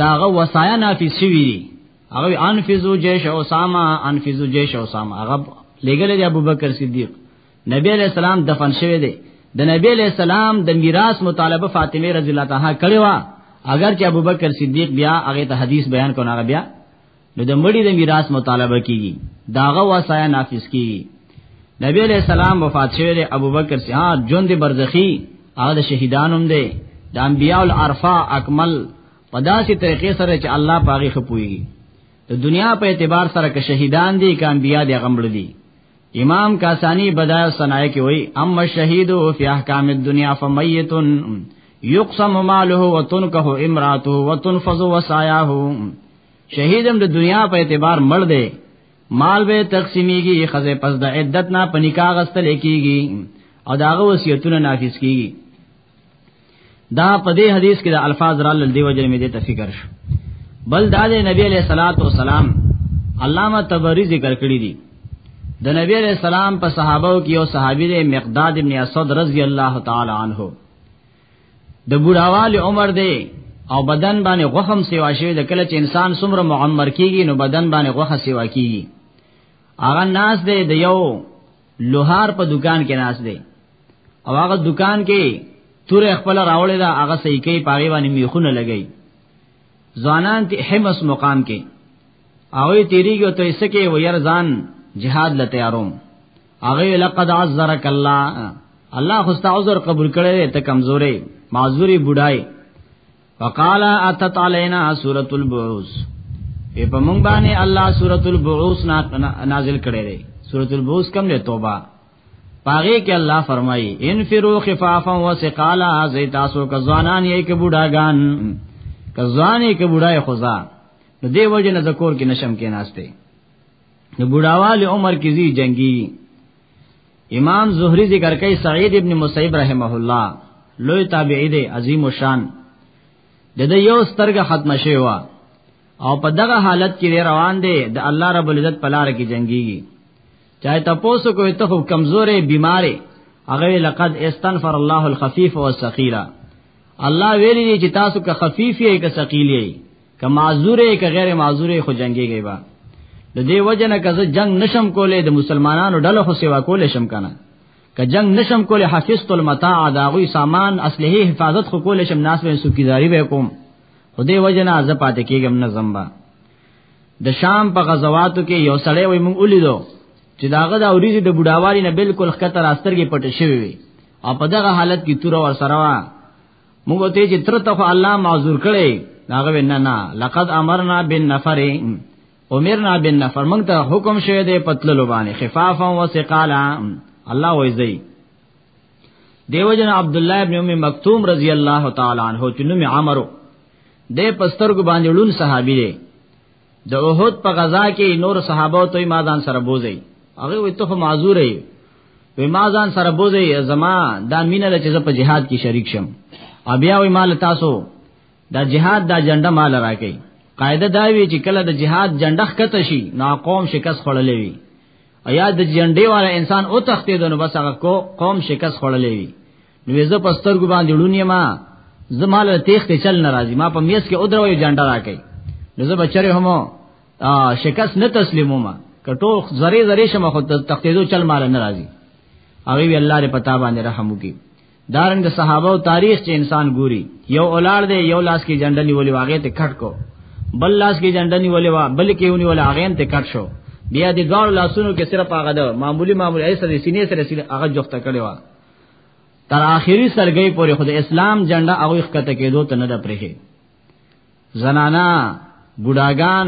داغه وصایا نافذ شوی دی هغه انفذو جیش اسامه انفذو جیش اسامه هغه لګل دی ابوبکر صدیق نبی علیہ السلام دفن شوی دی د نبی علیہ السلام د میراث مطالبه فاطمه رضی الله تعالی کړې و اگر چې ابوبکر صدیق بیا هغه ته حدیث بیان کونه هغه بیا نو د مړي د میراث مطالبه کیږي داغه وصایا نافذ کیږي نبی علیہ السلام وفات شوه دی ابوبکر سي ها ژوند برزخی هغه د شهیدانو هم دی د انبیاء الارفا اکمل په داسې طریقې سره چې الله پاغي خپوي د دنیا په اعتبار سره که شهیدان دي که انبیاء دي غمړ دي امام کاسانی بدایع صنایع کې وای اما شهید او فی احکام الدنیا فمیت یقسم ماله وتنکه امراته وتنفذ وصایاه شهیدم د دنیا په اعتبار مړ دی مال به تقسیمیږي خزه پس د عدت نه په نکاح غستل کیږي او داغه وصیتونه نافذ کیږي دا په دې حدیث کې د الفاظ را لل دیو جن می دې تفکر شو بل دا د نبی علیہ الصلات والسلام علامه تبری ذکر کړی دی د نبی علیہ السلام په صحابه کې یو صحابي دی مقداد ابن اسد رضی الله تعالی عنہ د بوډاوالي عمر دی او بدن باندې غوخم سیوا شوی د کله چې انسان څومره معمر کیږي نو بدن باندې غوخه سیوا کیږي هغه ناس دی د یو لوهار په دکان کې ناس دی او هغه دکان کې تور خپل راولې دا هغه صحیح کوي پاغي باندې میخونه لګي ځوانان ته همس مقام کې او تیریږي ته سکه وير ځان جهاد لته یاروم هغه لقد عذرک الله الله خو ستا عذر قبول کړي ته کمزوري معذوري بډای وقال اتت علينا سوره البعوث په پمون باندې الله سوره البعوث نازل کړي دي سوره البعوث کوم له توبه پاغه کې الله فرمایي انفروا خفافا وثقالا زي تاسو ک ځوانان یې ک بډاګان ک ځوانې ک بډای خدا نو دی وجه نه ذکر کې نشم کې ناشته نو بډاوال عمر کې زی جنگي امام زهري ذکر کوي سعید ابن مسیب رحمه الله لوی تابعی دی عظیم شان د دې یو سترګه ختم شوی و او په دغه حالت کې روان دی د الله رب العزت په لار کې جنگيږي چاہے تاسو کوی ته کمزورې بیمارې هغه لقد استنفر الله الخفيف والثقيل الله ویلي چې تاسو که خفيف یې که ثقيل یې که معذوره که غیر معذوره خو جنگي گئی با د دې وجه نه که جنگ نشم کولې د مسلمانانو ډله خو سیوا کولې شم کنه که جنگ نشم کولې حفظت المتاع دا غوي سامان اصله حفاظت خو کولې شم ناس به سوکیداری به کوم خو دې وجه نه ز پاتې کېږم نه زمبا د شام په غزواتو کې یو سړی وي مونږ ولیدو چې داغه د اوریزي د بډاوالي نه بالکل خطر استرګې پټ شوی وي او په دغه حالت کې تور ور سره موږ ته چې تر ته الله معذور کړي هغه وینا نه لقد امرنا بالنفر امرنا بالنفر موږ ته حکم شوی دی پتللو باندې خفافا و ثقالا الله وایي دیو جن عبد الله ابن ام مکتوم رضی الله تعالی عنہ چې نوم عمرو د پسترګ باندې لون صحابي دی د احد په غزا کې نور صحابه ته ما ځان سره بوزي هغه وي ته معذور یې وی ما ځان سره بوزي زما دا مینه له چې په جهاد کې شریک شم او بیا وی مال تاسو دا جهاد دا جنډه مال راکې قاعده دا وی چې کله د جهاد جنډه ښکته شي نا قوم شکست خړلې وي ایا د جنډې والا انسان او تختې دنو بس هغه کو قوم شکست خړلې وي نو زه پستر ګو باندې ډونی ما زماله تیخ ته چل ناراضي ما په میس کې اودرو یو جنډا راکې نو زه بچره هم شکست نه تسلیمو ما کټو زری زری شمه خو تختیدو چل مال ناراضي او وی الله دې پتا باندې رحم وکي دارنګ صحابه او تاریخ چې انسان ګوري یو اولاد دی یو لاس کې جنډا نیولې واغې ته کټ کو بل لاس کې جنډا نیولې وا بل کې ونی ولا اغین ته کټ شو بیا دې دوه لاسونو کې صرف هغه د معمولی معمولی ایسه د سینې سره سینې هغه جوخته کړي وا تر آخري سرګي پورې خود اسلام جنډه او ښکته کېدو ته نه د پرېږي زنانا بډاګان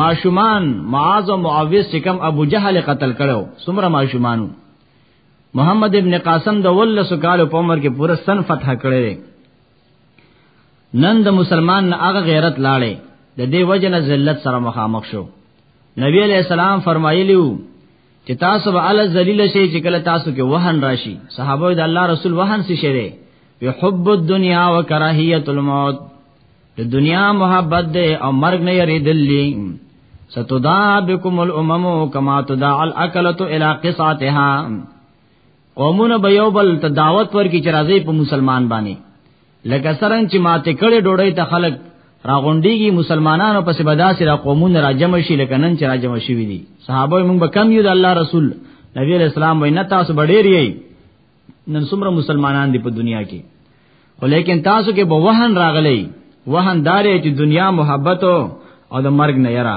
ماشومان معاذ او معاویه چې کوم ابو جهل قتل کړو سمره ماشومانو محمد ابن قاسم د ولس کال په عمر کې پوره سن فتح کړی نن د مسلمان نه هغه غیرت لاړې د دې وجنه ذلت سره مخامخ شو نبی علیہ السلام فرمایلیو چې تاسو به ال ذلیل شي چې کله تاسو کې وهن راشي صحابه د الله رسول وهن سي شری یحب الدنیا وکراهیت الموت د دنیا محبت ده او مرګ نه یری دلی ستدا بكم الامم كما تدع الاكله الى قصاتها قومونه به یو بل ته دعوت ورکړي چې راځي په مسلمان باندې لکه سرنګ چې ماته کړي ډوړی ته خلق راغونډيږي مسلمانانو پس بداسې را قومونه راجم شي لکه نن چې راجم شي وي دي صحابه موږ به کم یو د الله رسول نبی علیہ السلام وینا تاسو ډېر یې نن څومره مسلمانان دي په دنیا کې خو لیکن تاسو کې به وهن راغلی وهن دارې چې دنیا محبت او د مرګ نه یرا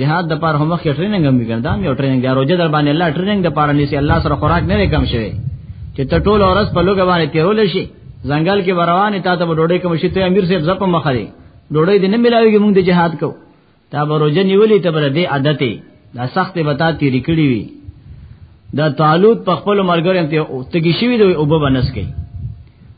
جهاد د پاره هم کې ټریننګ هم وکړ دا یو ټریننګ دی روزه در باندې الله ټریننګ د پاره نسی الله سره خوراک نه کم شوی چې ته ټول اورس په لوګ باندې تیرول شي ځنګل کې وروانې تا ته ډوډۍ کوم شي ته امیر صاحب زپ مخه دی ډوډۍ دې نه ملاويږي موږ د جهاد کو تا به روزه نیولې ته بر دې عادت دا سخت به تا تیری کړی وي دا تعالوت په خپل مرګ ته تګی شوی دی او به بنس کوي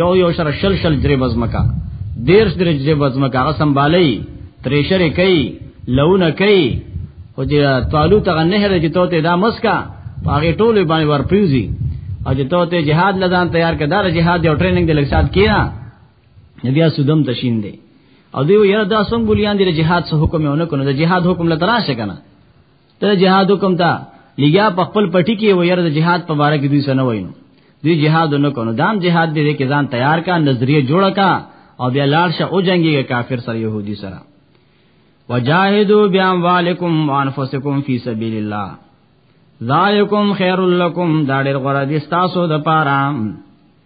یو یو شر شل شل درې بزمکا دیرش درې درې بزمکا هغه سمبالي تریشر کوي لونه کوي او چې طالو ته نهره چې توته دا مسکا هغه ټول باندې ورپیوزي او چې توته جهاد لزان تیار کړه دا جهاد یو ټریننګ د لکسات کینا بیا سودم تشین دی او دیو یره دا څنګه بولیان دی جهاد سه حکم یو نه کنه د جهاد حکم لته راشه کنه ته جهاد کوم تا لګیا په خپل پټی کې و یره د جهاد په باره کې دوی سره نه وینو دوی جهاد نه کونو دام جهاد دې کې ځان تیار کا نظریه جوړ کا او بیا لاړ شه او جنگي کافر سره يهودي سره وجاهدوا باموالکم وانفسکم فی سبیل الله ذالکم خیر لکم دا ډېر غوړه دي تاسو د پاره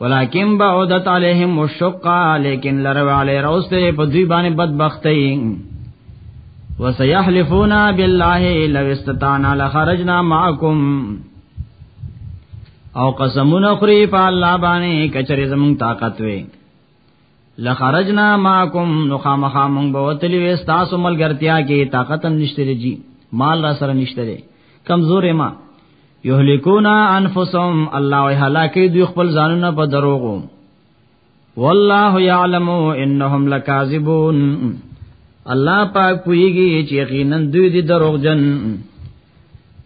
ولکن بعدت علیهم الشقا لیکن لرو علی روسته په دوی باندې بدبختی وسيحلفون بالله لو استطعنا لخرجنا معكم او قسمونه خوري په الله باندې کچره زمون طاقت وي لخرجنا معکم نو خامخا مونږ به وتلی وې تاسو ملګرتیا کې طاقت هم نشته جی مال را سره نشته دی کمزور ما یهلکونا انفسهم الله وی هلاکی دوی خپل ځانونه په دروغو والله یعلم انهم لکاذبون الله پاک پویږي چې یقینا دوی دي دروغجن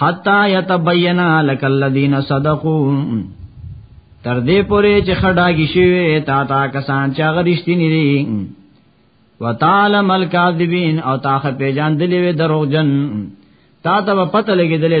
حتا یتبین لک الذین صدقوا تر دې پورې چې خډاګی شوی تا تا کسان چې غریشتینی دي وتعالى مل کاذبین او تا خ په جان دلی وی دروغجن تا ته پته لګی دلی